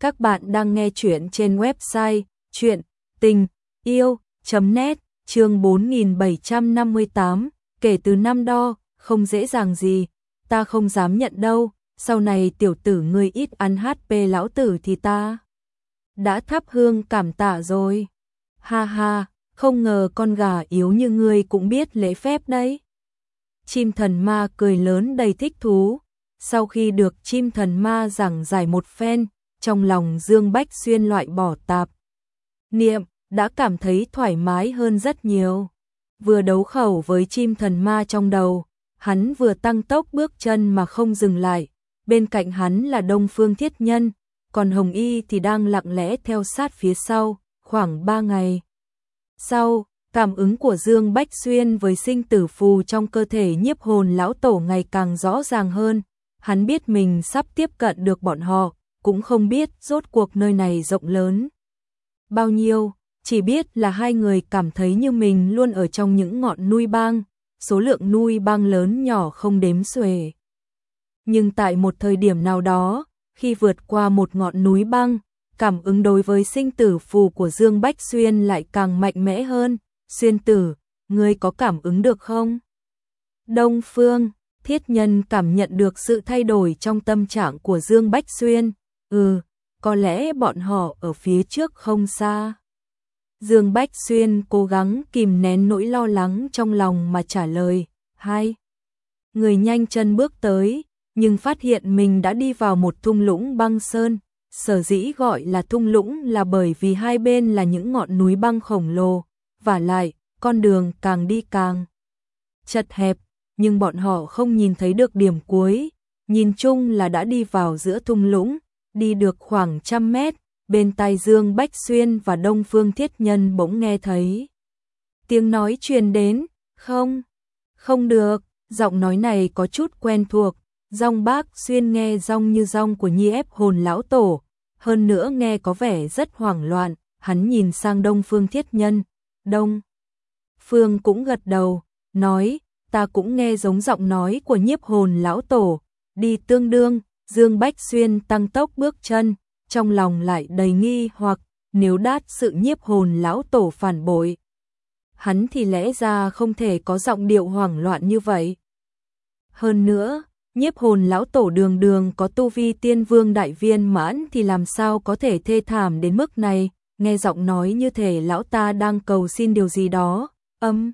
Các bạn đang nghe chuyện trên website chuyện tình yêu.net chương 4758 kể từ năm đo, không dễ dàng gì, ta không dám nhận đâu, sau này tiểu tử ngươi ít ăn HP lão tử thì ta đã thắp hương cảm tạ rồi. Ha ha, không ngờ con gà yếu như ngươi cũng biết lễ phép đấy. Chim thần ma cười lớn đầy thích thú, sau khi được chim thần ma giảng giải một phen, trong lòng Dương Bách Xuyên loại bỏ tạp. Niệm, đã cảm thấy thoải mái hơn rất nhiều. Vừa đấu khẩu với chim thần ma trong đầu, hắn vừa tăng tốc bước chân mà không dừng lại. Bên cạnh hắn là Đông Phương Thiết Nhân, còn Hồng Y thì đang lặng lẽ theo sát phía sau, khoảng 3 ngày. Sau, cảm ứng của Dương Bách Xuyên với sinh tử phù trong cơ thể nhiếp hồn lão tổ ngày càng rõ ràng hơn, hắn biết mình sắp tiếp cận được bọn họ, cũng không biết rốt cuộc nơi này rộng lớn. Bao nhiêu, chỉ biết là hai người cảm thấy như mình luôn ở trong những ngọn núi băng, số lượng núi băng lớn nhỏ không đếm xuể. Nhưng tại một thời điểm nào đó, khi vượt qua một ngọn núi băng, cảm ứng đối với sinh tử phù của Dương Bách Xuyên lại càng mạnh mẽ hơn. Xuyên tử, ngươi có cảm ứng được không? Đông Phương, thiết nhân cảm nhận được sự thay đổi trong tâm trạng của Dương Bách Xuyên. Ừ, có lẽ bọn họ ở phía trước không xa. Dương Bách Xuyên cố gắng kìm nén nỗi lo lắng trong lòng mà trả lời. Hai. Người nhanh chân bước tới, nhưng phát hiện mình đã đi vào một thung lũng băng sơn. Sở dĩ gọi là thung lũng là bởi vì hai bên là những ngọn núi băng khổng lồ. Và lại, con đường càng đi càng chật hẹp, nhưng bọn họ không nhìn thấy được điểm cuối. Nhìn chung là đã đi vào giữa thung lũng, đi được khoảng trăm mét, bên tai Dương Bách Xuyên và Đông Phương Thiết Nhân bỗng nghe thấy. Tiếng nói truyền đến, không, không được, giọng nói này có chút quen thuộc, dòng bác Xuyên nghe rong như rong của nhi ép hồn lão tổ, hơn nữa nghe có vẻ rất hoảng loạn, hắn nhìn sang Đông Phương Thiết Nhân, Đông. Phương cũng gật đầu, nói, ta cũng nghe giống giọng nói của nhiếp hồn lão tổ, đi tương đương, Dương Bách Xuyên tăng tốc bước chân, trong lòng lại đầy nghi hoặc nếu đát sự nhiếp hồn lão tổ phản bội. Hắn thì lẽ ra không thể có giọng điệu hoảng loạn như vậy. Hơn nữa, nhiếp hồn lão tổ đường đường có tu vi tiên vương đại viên mãn thì làm sao có thể thê thảm đến mức này, nghe giọng nói như thể lão ta đang cầu xin điều gì đó, âm.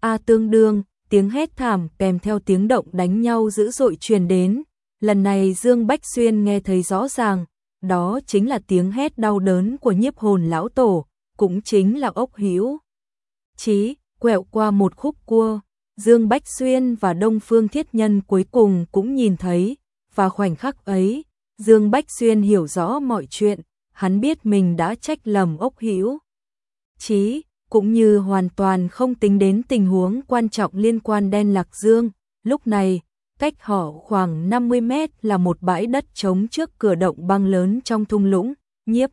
A tương đương, tiếng hét thảm kèm theo tiếng động đánh nhau dữ dội truyền đến, lần này Dương Bách Xuyên nghe thấy rõ ràng, đó chính là tiếng hét đau đớn của nhiếp hồn lão tổ, cũng chính là ốc hữu. Chí, quẹo qua một khúc cua, Dương Bách Xuyên và Đông Phương Thiết Nhân cuối cùng cũng nhìn thấy, và khoảnh khắc ấy, Dương Bách Xuyên hiểu rõ mọi chuyện, hắn biết mình đã trách lầm ốc hữu. Chí, cũng như hoàn toàn không tính đến tình huống quan trọng liên quan đen lạc dương, lúc này, cách họ khoảng 50 mét là một bãi đất trống trước cửa động băng lớn trong thung lũng, nhiếp.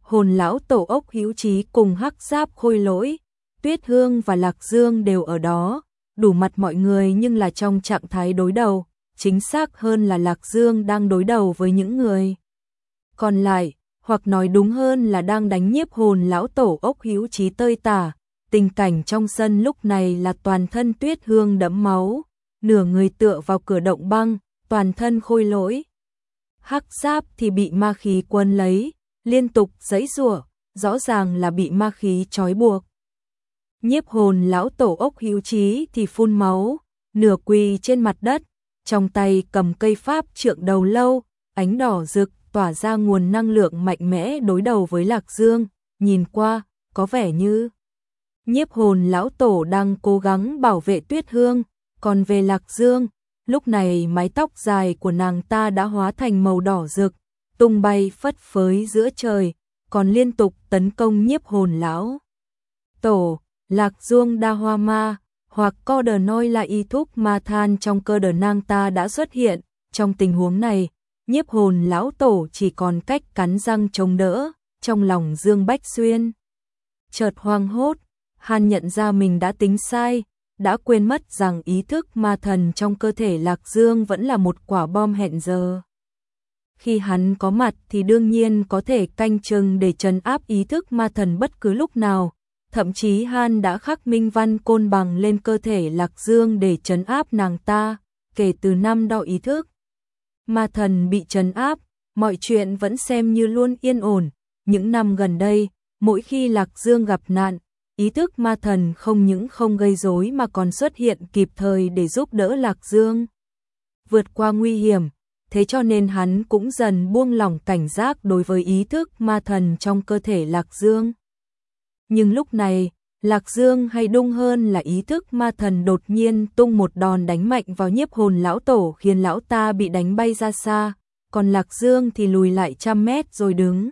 Hồn lão tổ ốc hữu trí cùng hắc giáp khôi lỗi, tuyết hương và lạc dương đều ở đó, đủ mặt mọi người nhưng là trong trạng thái đối đầu, chính xác hơn là lạc dương đang đối đầu với những người. Còn lại, hoặc nói đúng hơn là đang đánh nhiếp hồn lão tổ ốc hữu trí tơi tả, tình cảnh trong sân lúc này là toàn thân tuyết hương đẫm máu nửa người tựa vào cửa động băng, toàn thân khôi lỗi. Hắc giáp thì bị ma khí quân lấy, liên tục giãy giụa, rõ ràng là bị ma khí trói buộc. Nhiếp hồn lão tổ ốc hữu trí thì phun máu, nửa quỳ trên mặt đất, trong tay cầm cây pháp trượng đầu lâu, ánh đỏ rực tỏa ra nguồn năng lượng mạnh mẽ đối đầu với Lạc Dương, nhìn qua, có vẻ như nhiếp hồn lão tổ đang cố gắng bảo vệ tuyết hương, còn về Lạc Dương, lúc này mái tóc dài của nàng ta đã hóa thành màu đỏ rực, tung bay phất phới giữa trời, còn liên tục tấn công nhiếp hồn lão. Tổ, Lạc Dương đa hoa ma, hoặc co đờ noi là y thúc ma than trong cơ đờ nàng ta đã xuất hiện, trong tình huống này, nhiếp hồn lão tổ chỉ còn cách cắn răng chống đỡ, trong lòng Dương Bách Xuyên. Chợt hoang hốt, Hàn nhận ra mình đã tính sai, đã quên mất rằng ý thức ma thần trong cơ thể Lạc Dương vẫn là một quả bom hẹn giờ. khi hắn có mặt thì đương nhiên có thể canh chừng để trấn áp ý thức ma thần bất cứ lúc nào. Thậm chí Han đã khắc minh văn côn bằng lên cơ thể Lạc Dương để trấn áp nàng ta, kể từ năm đo ý thức. Ma thần bị trấn áp, mọi chuyện vẫn xem như luôn yên ổn. Những năm gần đây, mỗi khi Lạc Dương gặp nạn, ý thức ma thần không những không gây rối mà còn xuất hiện kịp thời để giúp đỡ Lạc Dương. Vượt qua nguy hiểm, thế cho nên hắn cũng dần buông lỏng cảnh giác đối với ý thức ma thần trong cơ thể Lạc Dương. Nhưng lúc này, Lạc Dương hay đung hơn là ý thức ma thần đột nhiên tung một đòn đánh mạnh vào nhiếp hồn lão tổ khiến lão ta bị đánh bay ra xa, còn Lạc Dương thì lùi lại trăm mét rồi đứng.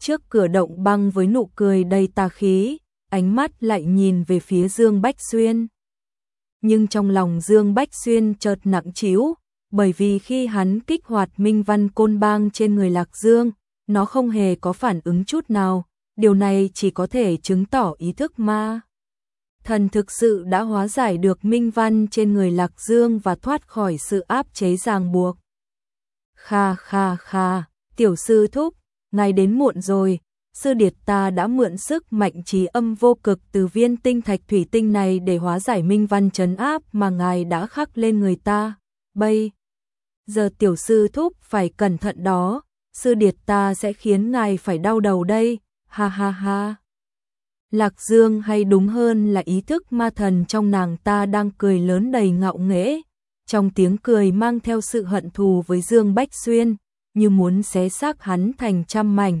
Trước cửa động băng với nụ cười đầy tà khí, ánh mắt lại nhìn về phía Dương Bách Xuyên. Nhưng trong lòng Dương Bách Xuyên chợt nặng chiếu, bởi vì khi hắn kích hoạt minh văn côn bang trên người Lạc Dương, nó không hề có phản ứng chút nào, điều này chỉ có thể chứng tỏ ý thức ma. Thần thực sự đã hóa giải được minh văn trên người Lạc Dương và thoát khỏi sự áp chế ràng buộc. Kha kha kha, tiểu sư thúc, ngài đến muộn rồi, sư điệt ta đã mượn sức mạnh trí âm vô cực từ viên tinh thạch thủy tinh này để hóa giải minh văn trấn áp mà ngài đã khắc lên người ta. Bây giờ tiểu sư thúc phải cẩn thận đó, sư điệt ta sẽ khiến ngài phải đau đầu đây, ha ha ha. Lạc Dương hay đúng hơn là ý thức ma thần trong nàng ta đang cười lớn đầy ngạo nghễ, trong tiếng cười mang theo sự hận thù với Dương Bách Xuyên, như muốn xé xác hắn thành trăm mảnh,